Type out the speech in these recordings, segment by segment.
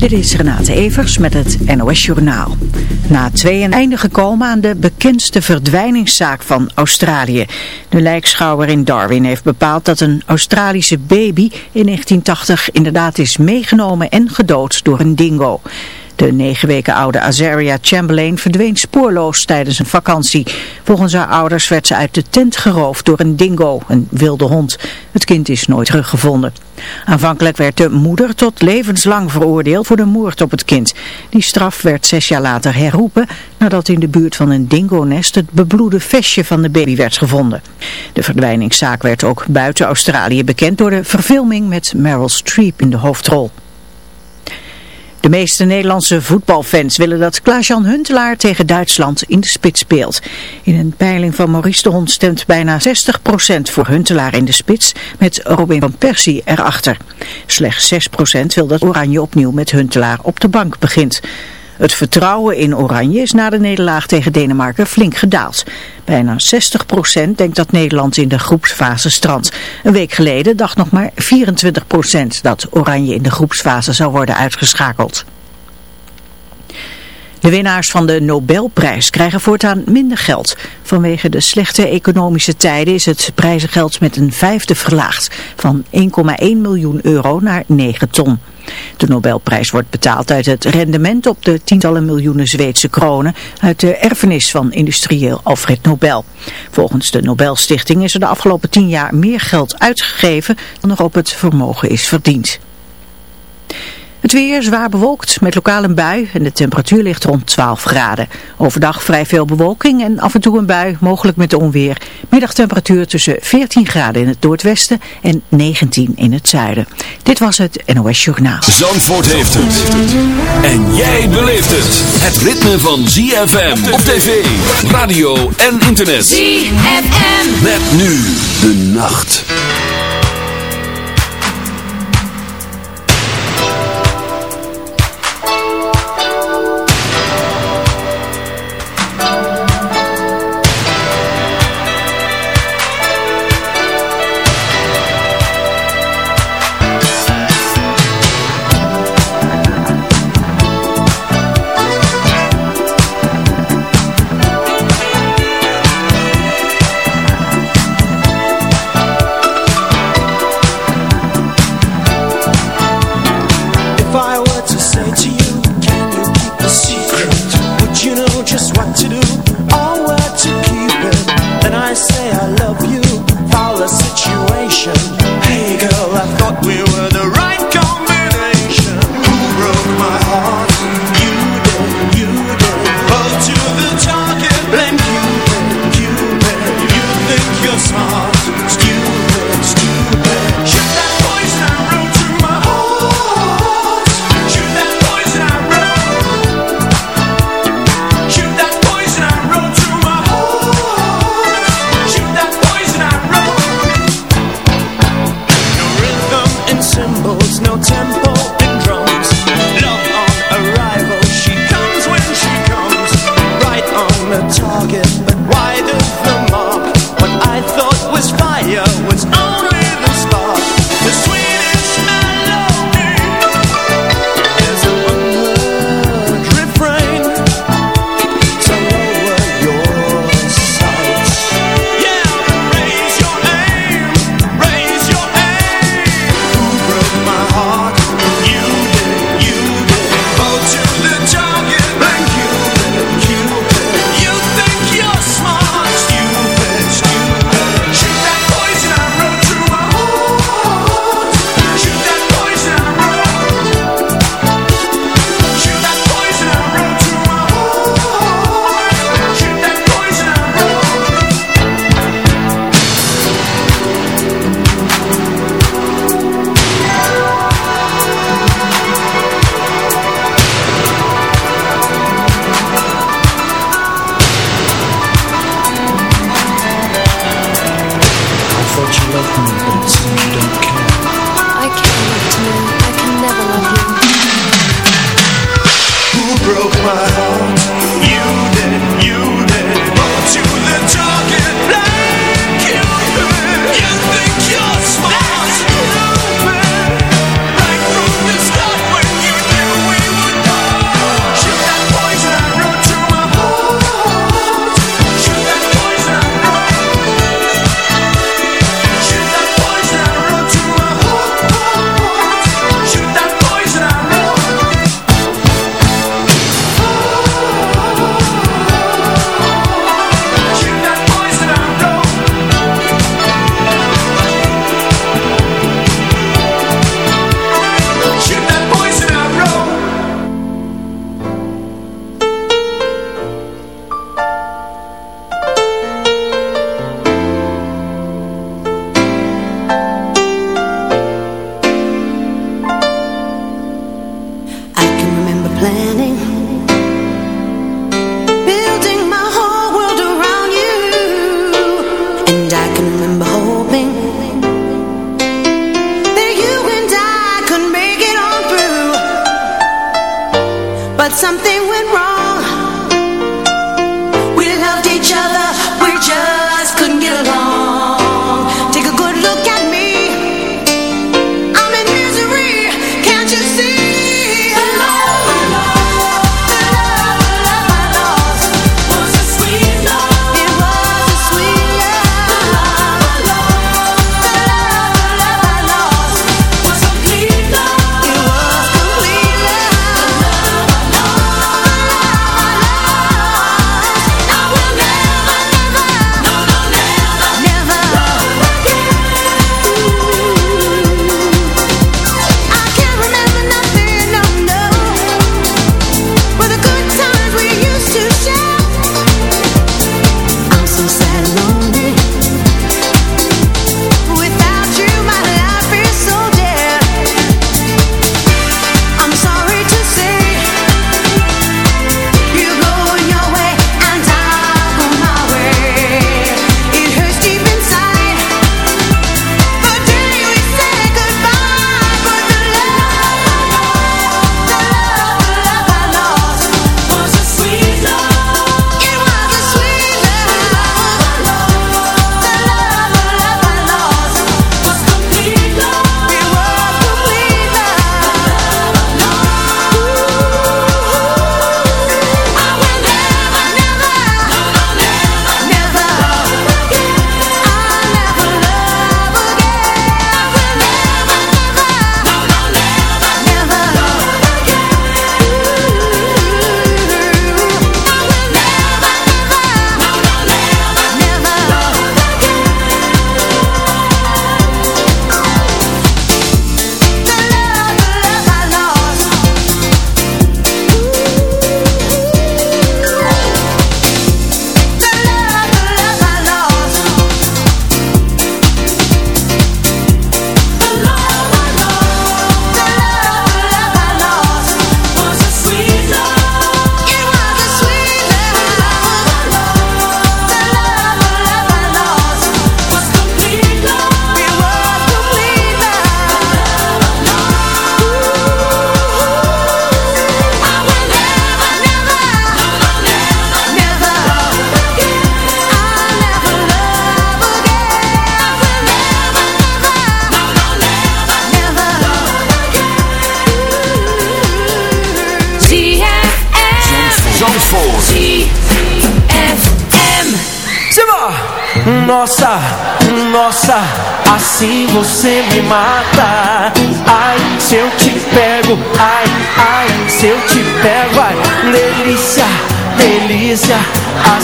Dit is Renate Evers met het NOS Journaal. Na twee een einde gekomen aan de bekendste verdwijningszaak van Australië. De lijkschouwer in Darwin heeft bepaald dat een Australische baby in 1980 inderdaad is meegenomen en gedood door een dingo. De negen weken oude Azaria Chamberlain verdween spoorloos tijdens een vakantie. Volgens haar ouders werd ze uit de tent geroofd door een dingo, een wilde hond. Het kind is nooit teruggevonden. Aanvankelijk werd de moeder tot levenslang veroordeeld voor de moord op het kind. Die straf werd zes jaar later herroepen nadat in de buurt van een dingonest het bebloede vestje van de baby werd gevonden. De verdwijningszaak werd ook buiten Australië bekend door de verfilming met Meryl Streep in de hoofdrol. De meeste Nederlandse voetbalfans willen dat Klaas-Jan Huntelaar tegen Duitsland in de spits speelt. In een peiling van Maurice de Hond stemt bijna 60% voor Huntelaar in de spits met Robin van Persie erachter. Slechts 6% wil dat Oranje opnieuw met Huntelaar op de bank begint. Het vertrouwen in Oranje is na de nederlaag tegen Denemarken flink gedaald. Bijna 60% denkt dat Nederland in de groepsfase strandt. Een week geleden dacht nog maar 24% dat Oranje in de groepsfase zou worden uitgeschakeld. De winnaars van de Nobelprijs krijgen voortaan minder geld. Vanwege de slechte economische tijden is het prijzengeld met een vijfde verlaagd. Van 1,1 miljoen euro naar 9 ton. De Nobelprijs wordt betaald uit het rendement op de tientallen miljoenen Zweedse kronen uit de erfenis van industrieel Alfred Nobel. Volgens de Nobelstichting is er de afgelopen tien jaar meer geld uitgegeven dan er op het vermogen is verdiend. Het weer zwaar bewolkt met lokaal een bui en de temperatuur ligt rond 12 graden. Overdag vrij veel bewolking en af en toe een bui, mogelijk met onweer. Middagtemperatuur tussen 14 graden in het noordwesten en 19 in het zuiden. Dit was het NOS Journaal. Zandvoort heeft het. En jij beleeft het. Het ritme van ZFM op tv, radio en internet. ZFM. Met nu de nacht.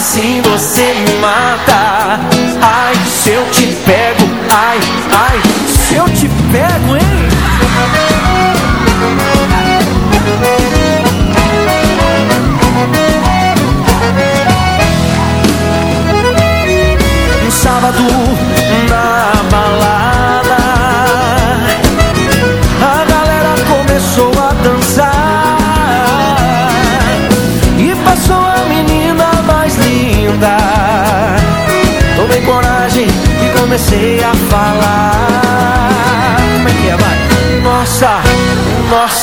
Sem você.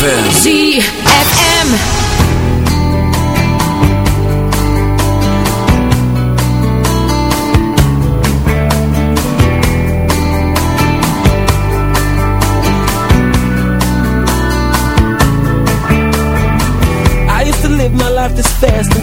ZFM. ZFM. I used to live my life this fast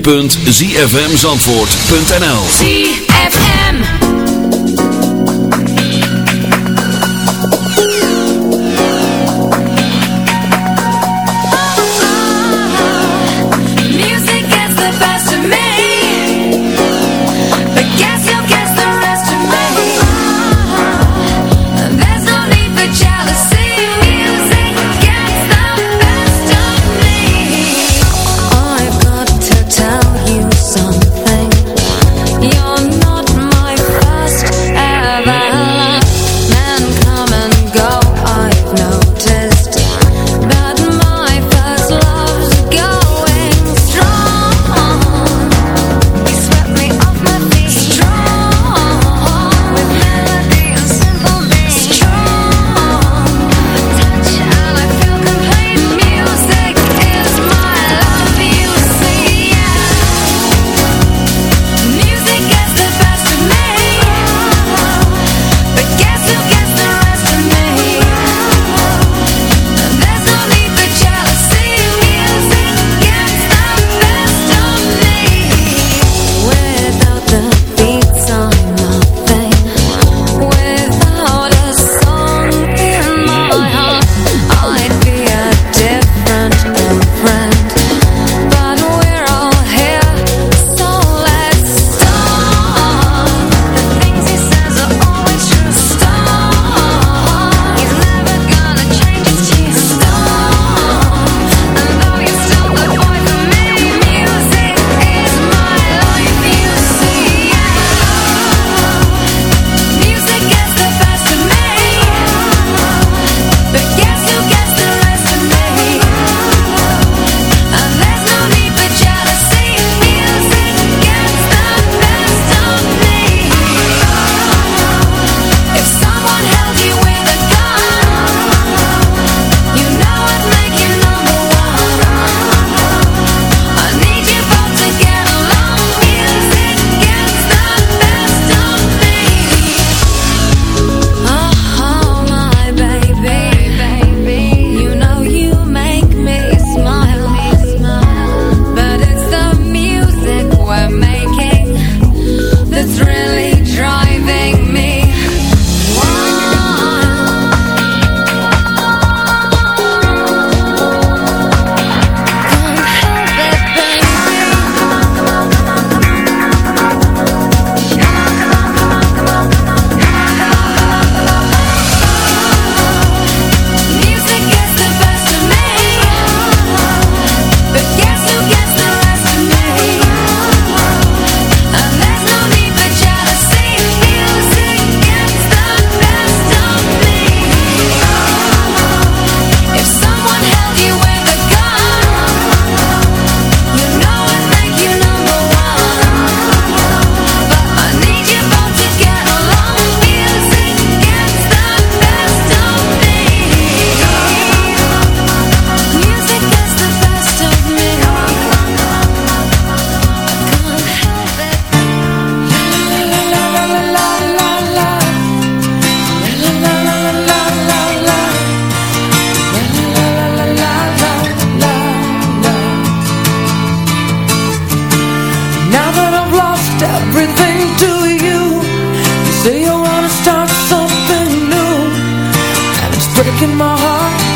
www.zfmzandvoort.nl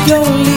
your.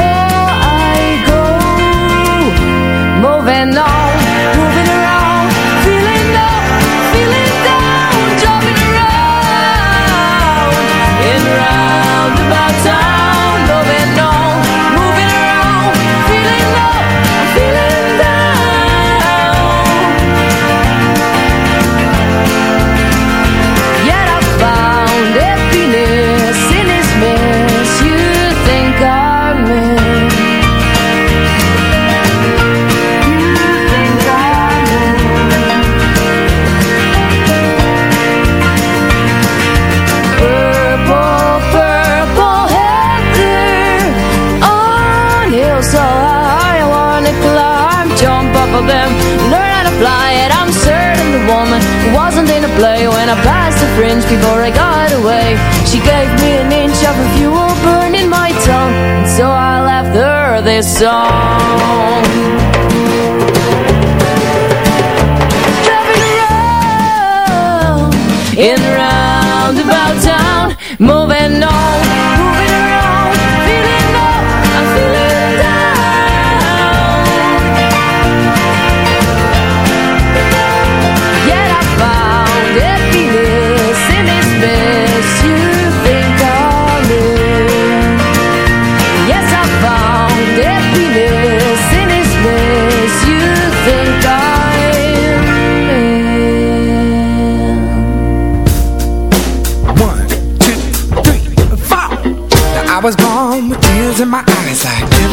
song.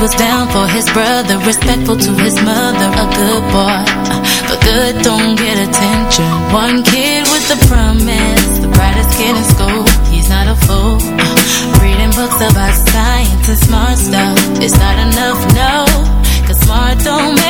Was down for his brother, respectful to his mother, a good boy. But good don't get attention. One kid with a promise, the brightest kid in school. He's not a fool. Reading books about science and smart stuff. It's not enough, no. Cause smart don't make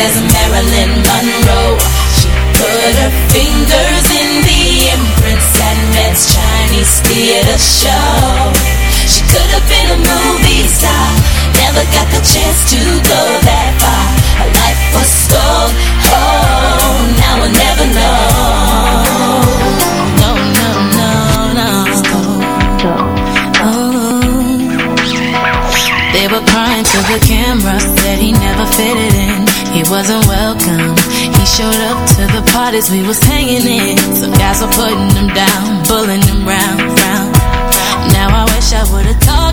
as Marilyn Monroe. She put her fingers in the imprints at Met's Chinese theater show. She could have been a movie star, never got the chance to go that far. Her life was stole. Oh, now we'll never know. No, no, no, no. Oh. They were crying to the camera, said he never fitted wasn't welcome. He showed up to the parties we was hanging in. Some guys were putting him down, bullying him round, round. Now I wish I would've talked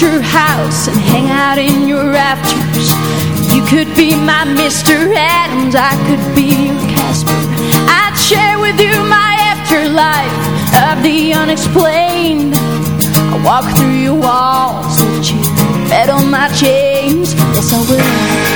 your house and hang out in your rafters. You could be my Mr. Adams, I could be your Casper. I'd share with you my afterlife of the unexplained. I walk through your walls that you bet on my chains. Yes, I will.